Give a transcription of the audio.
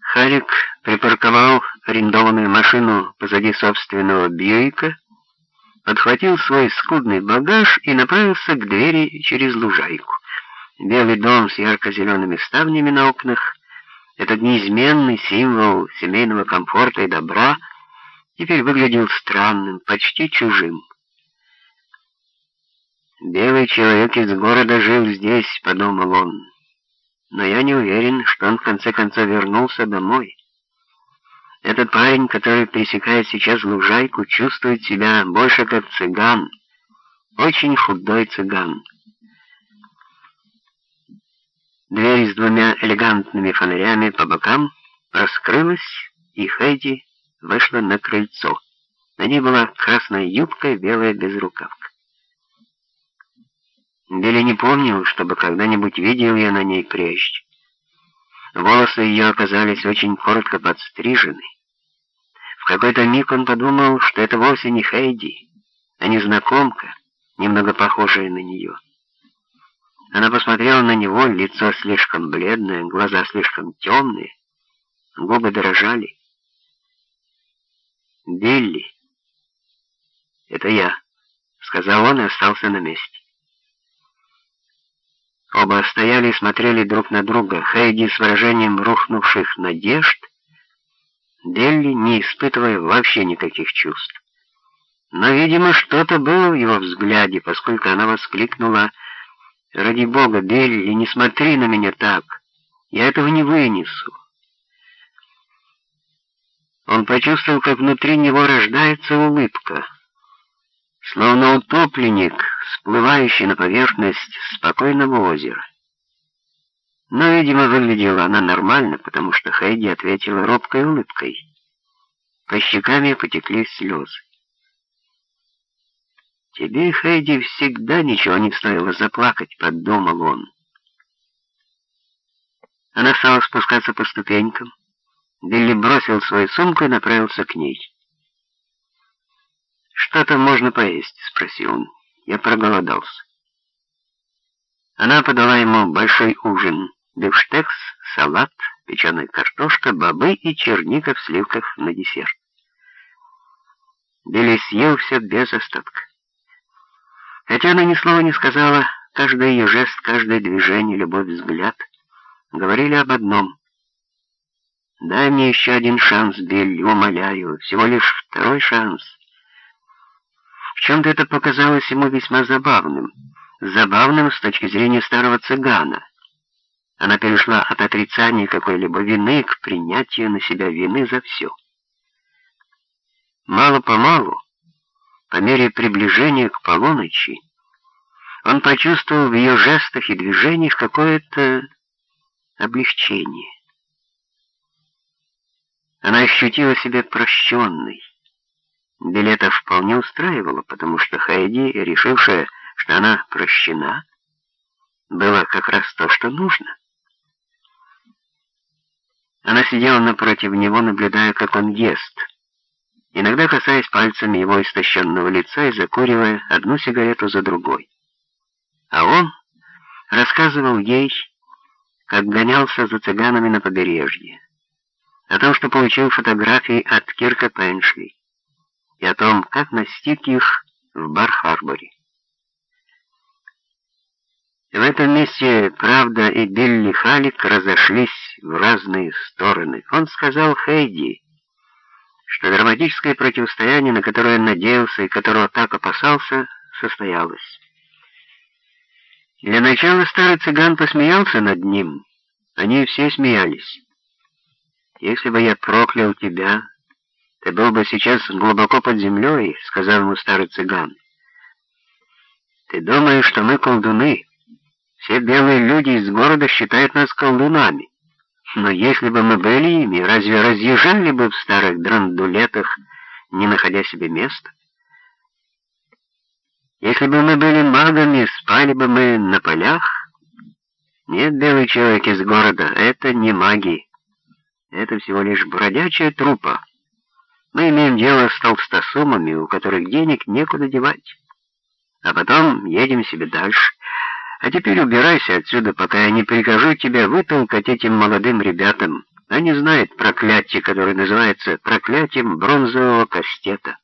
Харик припарковал арендованную машину позади собственного Бьюика, подхватил свой скудный багаж и направился к двери через лужайку. Белый дом с ярко-зелеными ставнями на окнах, этот неизменный символ семейного комфорта и добра, теперь выглядел странным, почти чужим. «Белый человек из города жил здесь», — подумал он. «Но я не уверен, что он в конце концов вернулся домой». Этот парень, который пересекает сейчас лужайку, чувствует себя больше как цыган, очень худой цыган. Дверь с двумя элегантными фонарями по бокам раскрылась, и Хэйди вышла на крыльцо. На ней была красная юбка и белая безрукавка. Билли не помнил, чтобы когда-нибудь видел я на ней прежде. Волосы ее оказались очень коротко подстрижены. В какой-то миг он подумал, что это вовсе не Хейди, а незнакомка, немного похожая на нее. Она посмотрела на него, лицо слишком бледное, глаза слишком темные, губы дрожали. «Билли!» «Это я», — сказал он и остался на месте. Оба стояли и смотрели друг на друга, Хейди с выражением рухнувших надежд, Делли не испытывая вообще никаких чувств. Но, видимо, что-то было в его взгляде, поскольку она воскликнула «Ради бога, Делли, не смотри на меня так, я этого не вынесу». Он почувствовал, как внутри него рождается улыбка, словно утопленник, всплывающий на поверхность спокойного озера. Но, видимо, выглядела она нормально, потому что Хэйди ответила робкой улыбкой. По щекам потекли слезы. «Тебе, Хэйди, всегда ничего не стоило заплакать», — подумал он. Она стала спускаться по ступенькам. Билли бросил свою сумку и направился к ней. «Что там можно поесть?» — спросил он. «Я проголодался». Она подала ему большой ужин. Бифштекс, салат, печеная картошка, бобы и черника в сливках на десерт. Билли съел все без остатка. Хотя она ни слова не сказала, каждый ее жест, каждое движение, любой взгляд говорили об одном. «Дай мне еще один шанс, Билли, умоляю, всего лишь второй шанс». Чем-то это показалось ему весьма забавным. Забавным с точки зрения старого цыгана. Она перешла от отрицания какой-либо вины к принятию на себя вины за все. Мало-помалу, по мере приближения к полуночи, он почувствовал в ее жестах и движениях какое-то облегчение. Она ощутила себя прощенной. Билета вполне устраивало, потому что Хайди, решившая, что она прощена, было как раз то, что нужно. Она сидела напротив него, наблюдая, как он ест, иногда касаясь пальцами его истощенного лица и закуривая одну сигарету за другой. А он рассказывал ей, как гонялся за цыганами на побережье, о том, что получил фотографии от Кирка Пеншли, и о том, как настиг их в Бар-Харборе. В этом месте Правда и Билли Халик разошлись в разные стороны. Он сказал Хейди, что драматическое противостояние, на которое он надеялся и которого так опасался, состоялось. Для начала старый цыган посмеялся над ним. Они все смеялись. «Если бы я проклял тебя, ты был бы сейчас глубоко под землей», — сказал ему старый цыган. «Ты думаешь, что мы колдуны?» Все белые люди из города считают нас колдунами. Но если бы мы были ими, разве разъезжали бы в старых драндулетах, не находя себе места? Если бы мы были магами, спали бы мы на полях? Нет, белый человек из города, это не маги. Это всего лишь бродячая трупа. Мы имеем дело с толстосумами, у которых денег некуда девать. А потом едем себе дальше. А теперь убирайся отсюда, пока я не прикажу тебя вытолкать этим молодым ребятам, Она не знает проклятия, которое называется проклятием бронзового кастета.